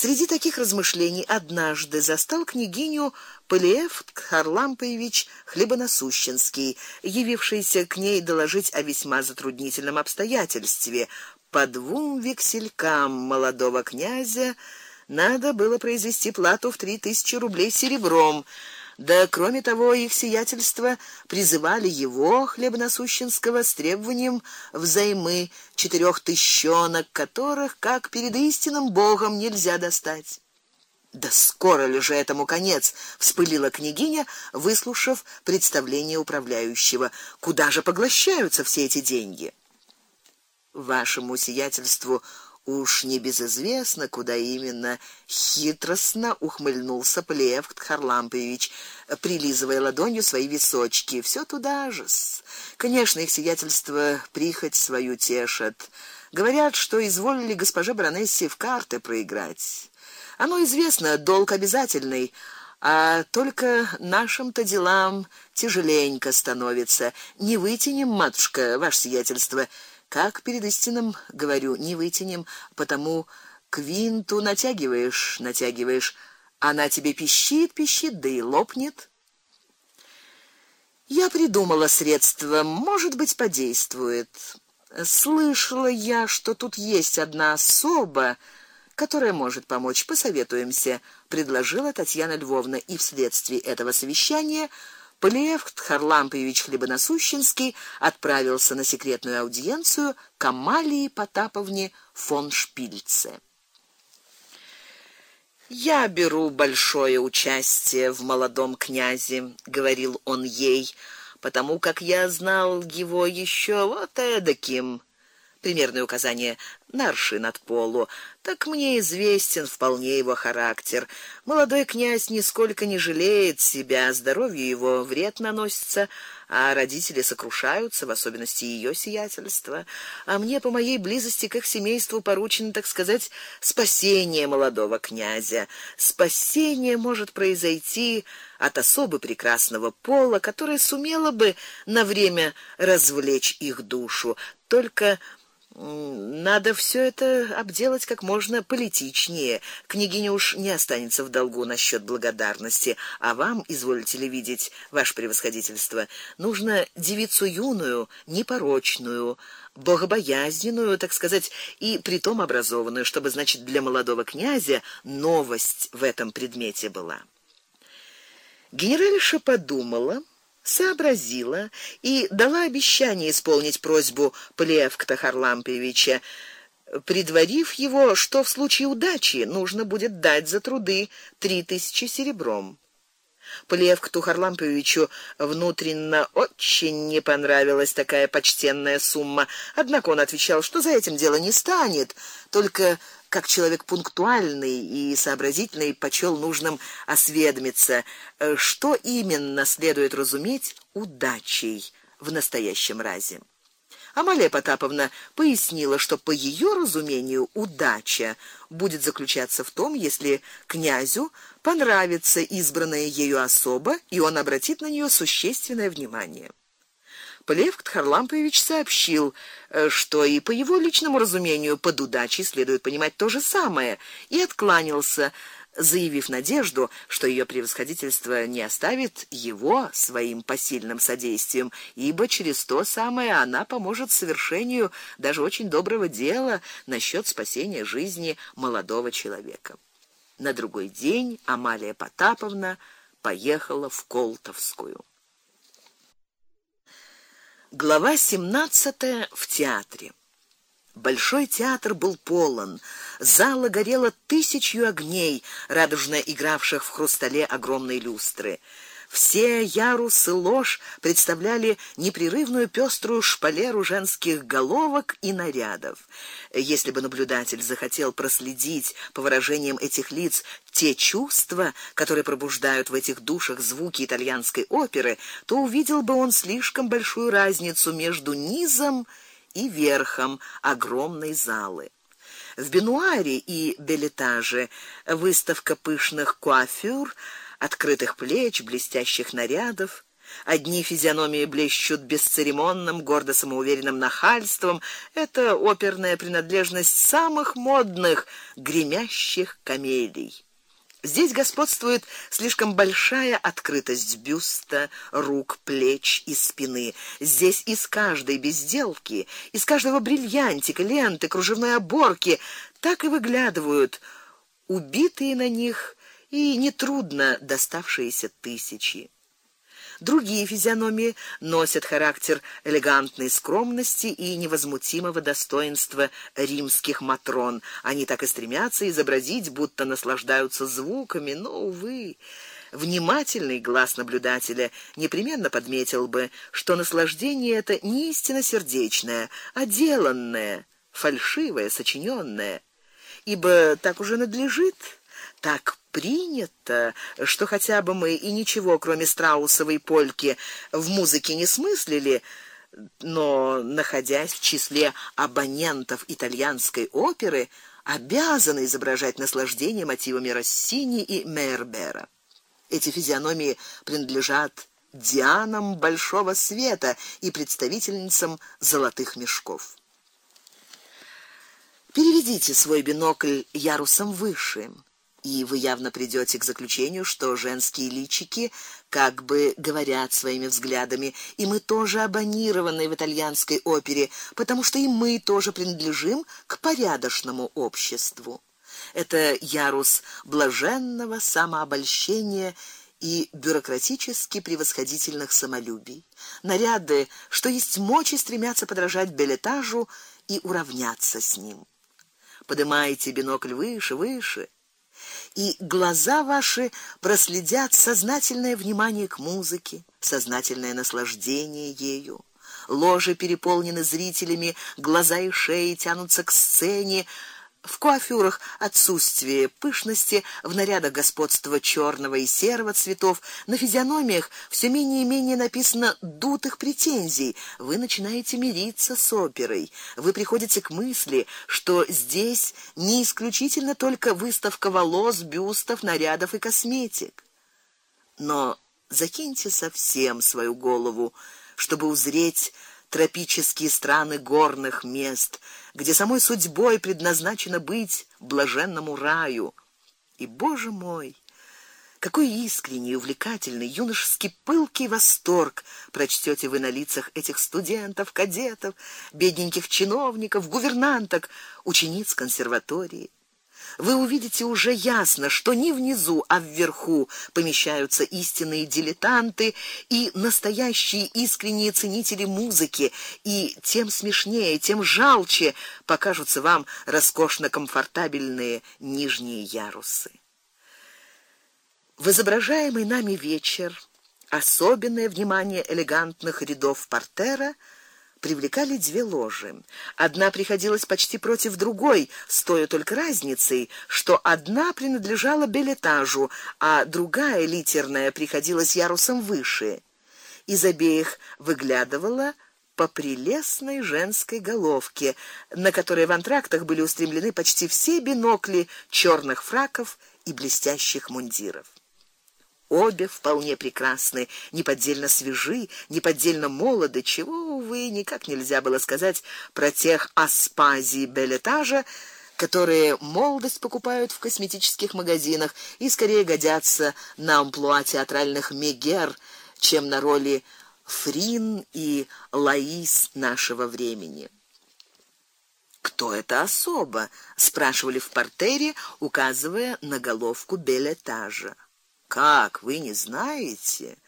Среди таких размышлений однажды застал княгиню Полиев Харлампович Хлебоносущенский, явившийся к ней доложить о весьма затруднительном обстоятельстве. По двум векселькам молодого князя надо было произвести плату в три тысячи рублей серебром. Да кроме того, их сиятельство призывали его хлебносущенского с требованием взаймы четырех тысячонок, которых, как перед истинным Богом, нельзя достать. Да скоро ли же этому конец, вспылила княгиня, выслушав представление управляющего. Куда же поглощаются все эти деньги? Вашему сиятельству Уж не безызвестно, куда именно хитростно ухмыльнулся Плевк Харлампович, прилизывая ладонью свои височки. Все туда же. -с. Конечно, их сиятельство прихоть свою тешат. Говорят, что изволили госпоже баронессе в карты проиграть. Оно известно, долг обязательный, а только нашим-то делам тяжеленько становится. Не вытянем, матушка, ваше сиятельство как перед истинным говорю, не вытянем, потому квинту натягиваешь, натягиваешь, она тебе пищит, пищит, да и лопнет. Я придумала средство, может быть, подействует. Слышала я, что тут есть одна особа, которая может помочь. Посоветуемся, предложила Татьяна Львовна, и вследствие этого совещания Полиев Харлампович Хлебоносущенский отправился на секретную аудиенцию к Амалии Потаповне фон Шпильце. Я беру большое участие в молодом князе, говорил он ей, потому как я знал его еще вот эдаким примерное указание на аршин от полу. Так мне известен вполне его характер. Молодой князь нисколько не жалеет себя, здоровью его вред наносится, а родители сокрушаются, в особенности ее сиятельства. А мне по моей близости к их семейству поручено, так сказать, спасение молодого князя. Спасение может произойти от особы прекрасного пола, которая сумела бы на время развлечь их душу. Только надо все это обделать как можно политичнее. Княгиня уж не останется в долгу насчет благодарности, а вам, извольте ли видеть, ваше превосходительство, нужно девицу юную, непорочную, богобоязненную, так сказать, и притом образованную, чтобы, значит, для молодого князя новость в этом предмете была. Генеральша подумала, сообразила и дала обещание исполнить просьбу Плевкта Харламповича, предварив его, что в случае удачи нужно будет дать за труды три тысячи серебром. Плевкту Харламповичу внутренне очень не понравилась такая почтенная сумма, однако он отвечал, что за этим дело не станет, только как человек пунктуальный и сообразительный почел нужным осведомиться, э, что именно следует разуметь удачей в настоящем разе. Амалия Потаповна пояснила, что по ее разумению удача будет заключаться в том, если князю понравится избранная ею особа, и он обратит на нее существенное внимание. Плевкт Харлампович сообщил, э, что и по его личному разумению под удачей следует понимать то же самое, и откланялся, заявив надежду, что ее превосходительство не оставит его своим посильным содействием, ибо через то самое она поможет совершению даже очень доброго дела насчет спасения жизни молодого человека. На другой день Амалия Потаповна поехала в Колтовскую. Глава 17 в театре. Большой театр был полон. Зала горела тысячью огней, радужно игравших в хрустале огромной люстры. Все ярусы лож представляли непрерывную пеструю шпалеру женских головок и нарядов. Если бы наблюдатель захотел проследить по выражениям этих лиц те чувства, которые пробуждают в этих душах звуки итальянской оперы, то увидел бы он слишком большую разницу между низом и верхом огромной залы. В бенуаре и белетаже выставка пышных куафюр открытых плеч, блестящих нарядов, Одни физиономии блещут бесцеремонным, гордо самоуверенным нахальством. Это оперная принадлежность самых модных, гремящих камелий. Здесь господствует слишком большая открытость бюста, рук, плеч и спины. Здесь из каждой безделки, из каждого бриллиантика, ленты, кружевной оборки так и выглядывают убитые на них и нетрудно доставшиеся тысячи. Другие физиономии носят характер элегантной скромности и невозмутимого достоинства римских матрон. Они так и стремятся изобразить, будто наслаждаются звуками, но увы, внимательный глаз наблюдателя непременно подметил бы, что наслаждение это не истинно сердечное, а деланное, фальшивое, сочинённое. Ибо так уже надлежит так принято, что хотя бы мы и ничего, кроме страусовой польки, в музыке не смыслили, но находясь в числе абонентов итальянской оперы, обязаны изображать наслаждение мотивами Россини и Мербера. Эти физиономии принадлежат дианам большого света и представительницам золотых мешков. Переведите свой бинокль ярусом выше и вы явно придёте к заключению, что женские личики как бы говорят своими взглядами, и мы тоже абонированы в итальянской опере, потому что и мы тоже принадлежим к порядочному обществу. Это ярус блаженного самообольщения и бюрократически превосходительных самолюбий. Наряды, что есть мочи, стремятся подражать белетажу и уравняться с ним. Поднимайте бинокль выше, выше и глаза ваши проследят сознательное внимание к музыке, сознательное наслаждение ею. Ложи переполнены зрителями, глаза и шеи тянутся к сцене, в коафюрах отсутствие пышности, в нарядах господство черного и серого цветов, на физиономиях все менее и менее написано дутых претензий. Вы начинаете мириться с оперой. Вы приходите к мысли, что здесь не исключительно только выставка волос, бюстов, нарядов и косметик. Но закиньте совсем свою голову, чтобы узреть тропические страны горных мест, где самой судьбой предназначено быть блаженному раю. И, боже мой, какой искренний, увлекательный, юношеский пылкий восторг прочтете вы на лицах этих студентов, кадетов, бедненьких чиновников, гувернанток, учениц консерватории вы увидите уже ясно, что не внизу, а вверху помещаются истинные дилетанты и настоящие искренние ценители музыки, и тем смешнее, тем жалче покажутся вам роскошно комфортабельные нижние ярусы. В изображаемый нами вечер особенное внимание элегантных рядов портера – привлекали две ложи. Одна приходилась почти против другой, с той только разницей, что одна принадлежала белетажу, а другая литерная приходилась ярусом выше. Из обеих выглядывала по прелестной женской головке, на которой в антрактах были устремлены почти все бинокли черных фраков и блестящих мундиров. Обе вполне прекрасны, неподдельно свежи, неподдельно молоды, чего увы никак нельзя было сказать про тех аспазий белетажа, которые молодость покупают в косметических магазинах и скорее годятся на амплуа театральных мегер, чем на роли Фрин и Лаис нашего времени. Кто это особо? спрашивали в портере, указывая на головку белетажа. Как вы не знаете?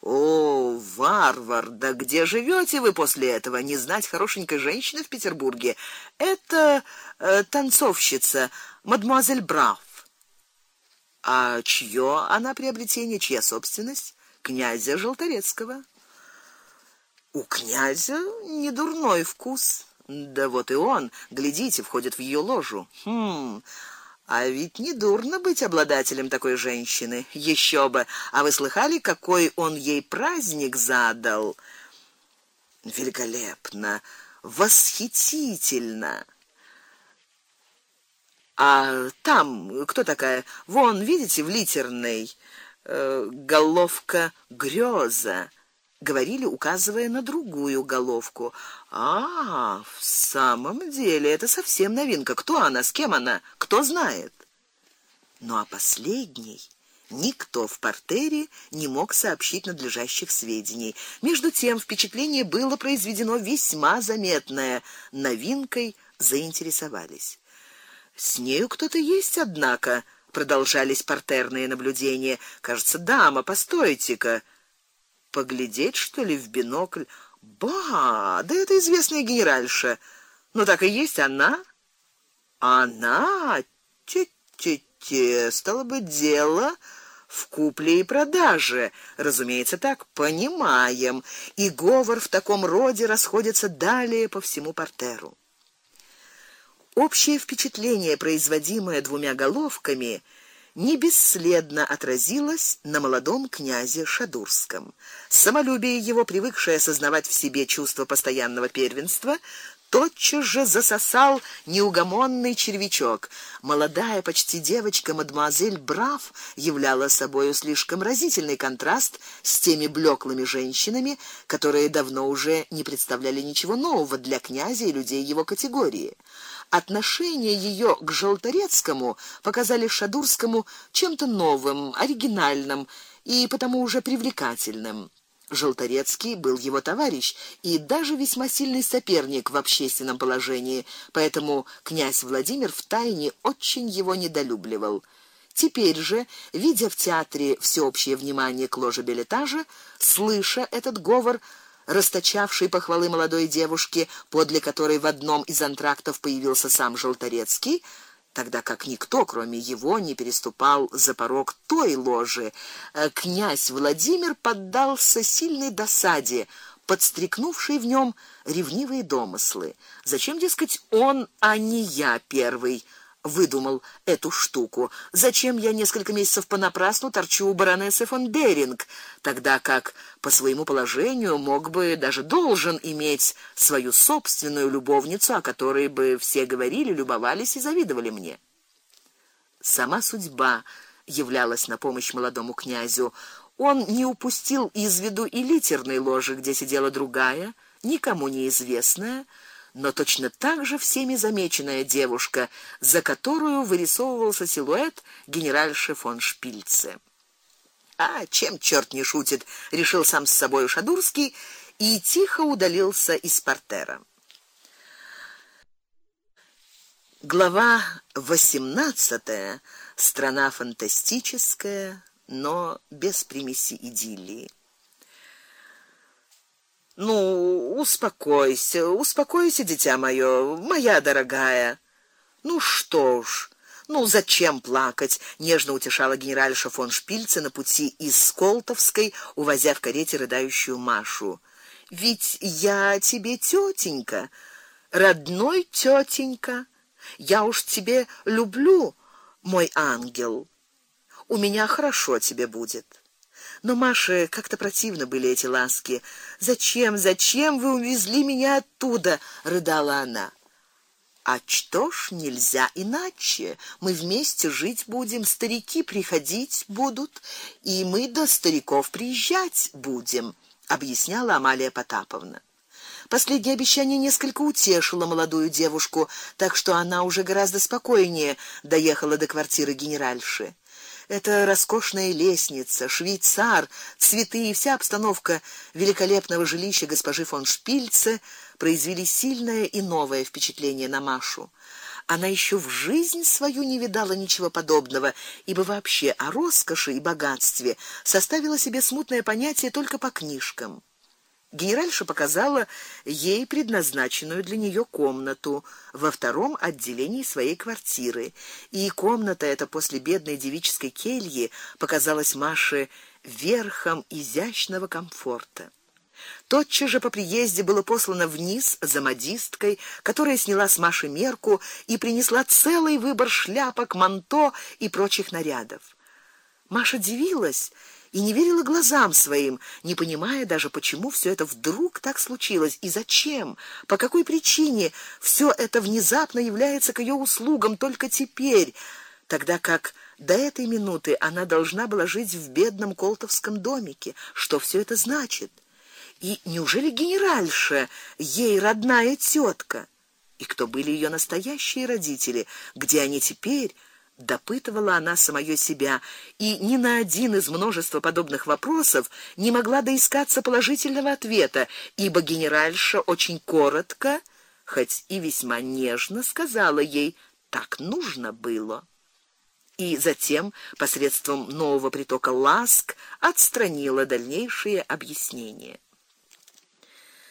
О, варвар, да где живете вы после этого? Не знать хорошенькой женщины в Петербурге. Это э, танцовщица, мадемуазель Браф. А чье она приобретение, чья собственность? Князя Желторецкого. У князя недурной вкус. Да вот и он, глядите, входит в ее ложу. Хм. А ведь не дурно быть обладателем такой женщины. Еще бы. А вы слыхали, какой он ей праздник задал? Великолепно, восхитительно. А там кто такая? Вон, видите, в литерной э, головка грёза. Говорили, указывая на другую головку. А, в самом деле, это совсем новинка. Кто она, с кем она, кто знает? Ну а последний Никто в портере не мог сообщить надлежащих сведений. Между тем впечатление было произведено весьма заметное. Новинкой заинтересовались. С нею кто-то есть, однако, продолжались портерные наблюдения. Кажется, дама, постойте-ка. Поглядеть что ли в бинокль? Ба, да это известная генеральша. Ну так и есть она. Она, те-те-те, стало бы дело в купле и продаже. Разумеется, так понимаем. И говор в таком роде расходится далее по всему портеру. Общее впечатление, производимое двумя головками, не бесследно отразилось на молодом князе Шадурском. Самолюбие его, привыкшее осознавать в себе чувство постоянного первенства, тотчас же засосал неугомонный червячок. Молодая, почти девочка мадемуазель Брав являла собою слишком разительный контраст с теми блеклыми женщинами, которые давно уже не представляли ничего нового для князя и людей его категории. Отношение ее к Желторецкому показали Шадурскому чем-то новым, оригинальным и потому уже привлекательным. Желторецкий был его товарищ и даже весьма сильный соперник в общественном положении, поэтому князь Владимир втайне очень его недолюбливал. Теперь же, видя в театре всеобщее внимание к ложе билетажа, слыша этот говор, расточавший похвалы молодой девушке, подле которой в одном из антрактов появился сам Желторецкий, тогда как никто, кроме его, не переступал за порог той ложи, э, князь Владимир поддался сильной досаде, подстрекнувшей в нем ревнивые домыслы. Зачем, дескать, он, а не я первый? Выдумал эту штуку. Зачем я несколько месяцев понапрасну торчу у баронессы фон Беринг, тогда как по своему положению мог бы даже должен иметь свою собственную любовницу, о которой бы все говорили, любовались и завидовали мне. Сама судьба являлась на помощь молодому князю. Он не упустил из виду и литерной ложи, где сидела другая, никому неизвестная, но точно так же всеми замеченная девушка, за которую вырисовывался силуэт генеральши фон Шпильце. А чем черт не шутит, решил сам с собой Шадурский и тихо удалился из портера. Глава 18. Страна фантастическая, но без примеси идиллии. Ну, успокойся, успокойся, дитя моё, моя дорогая. Ну что ж, ну зачем плакать? нежно утешала генеральша фон Шпильце на пути из Сколтовской, увозя в карете рыдающую Машу. Ведь я тебе тетенька, родной тетенька. Я уж тебе люблю, мой ангел. У меня хорошо тебе будет. Но Маше как-то противно были эти ласки. Зачем, зачем вы увезли меня оттуда, рыдала она. А что ж, нельзя иначе. Мы вместе жить будем, старики приходить будут, и мы до стариков приезжать будем, объясняла Амалия Потаповна. Последнее обещание несколько утешило молодую девушку, так что она уже гораздо спокойнее доехала до квартиры генеральши. Это роскошная лестница, швейцар, цветы и вся обстановка великолепного жилища госпожи фон Шпильце произвели сильное и новое впечатление на Машу. Она еще в жизнь свою не видала ничего подобного, ибо вообще о роскоши и богатстве составила себе смутное понятие только по книжкам. Генеральша показала ей предназначенную для нее комнату во втором отделении своей квартиры, и комната эта после бедной девической кельи показалась Маше верхом изящного комфорта. Тотчас же по приезде было послано вниз за модисткой, которая сняла с Маши мерку и принесла целый выбор шляпок, манто и прочих нарядов. Маша дивилась и не верила глазам своим, не понимая даже, почему все это вдруг так случилось и зачем, по какой причине все это внезапно является к ее услугам только теперь, тогда как до этой минуты она должна была жить в бедном колтовском домике. Что все это значит? И неужели генеральша ей родная тетка? И кто были ее настоящие родители? Где они теперь? Допытывала она самое себя, и ни на один из множества подобных вопросов не могла доискаться положительного ответа, ибо генеральша очень коротко, хоть и весьма нежно сказала ей: "Так нужно было" и затем посредством нового притока ласк отстранила дальнейшие объяснения.